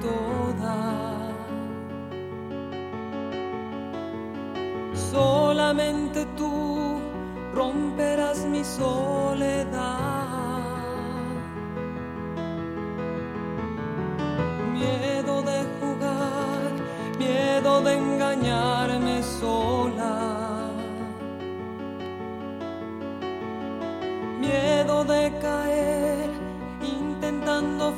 Toda. Solamente tú romperás mi soledad. Miedo de jugar, miedo de engañarme sola. Miedo de caer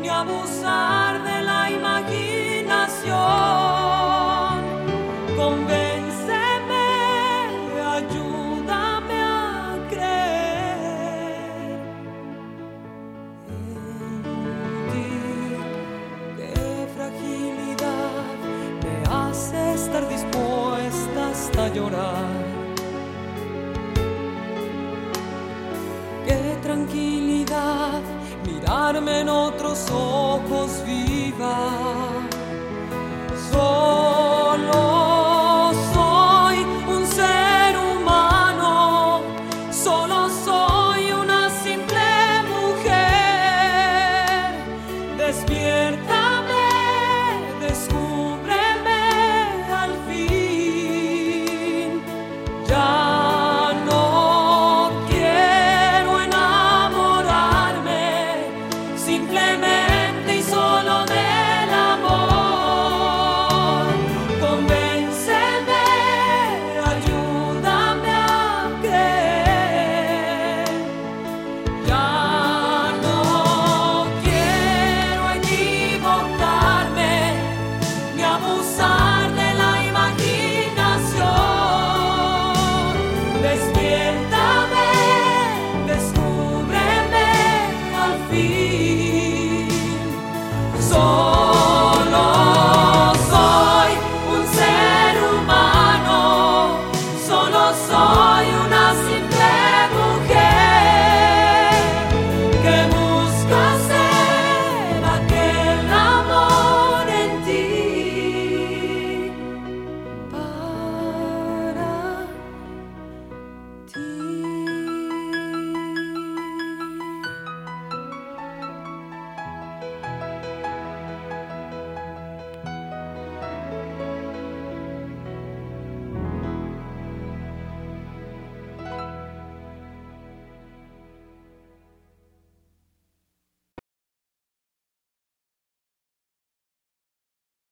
ni abusar de la imaginación. Convénceme, ayúdame a creer en. Qué fragilidad me hace estar dispuesta hasta llorar. Qué tranquilidad mirarme en otros ojos viva. Solo soy un ser humano, solo soy una simple mujer. Despiértame, descubre. simplemente.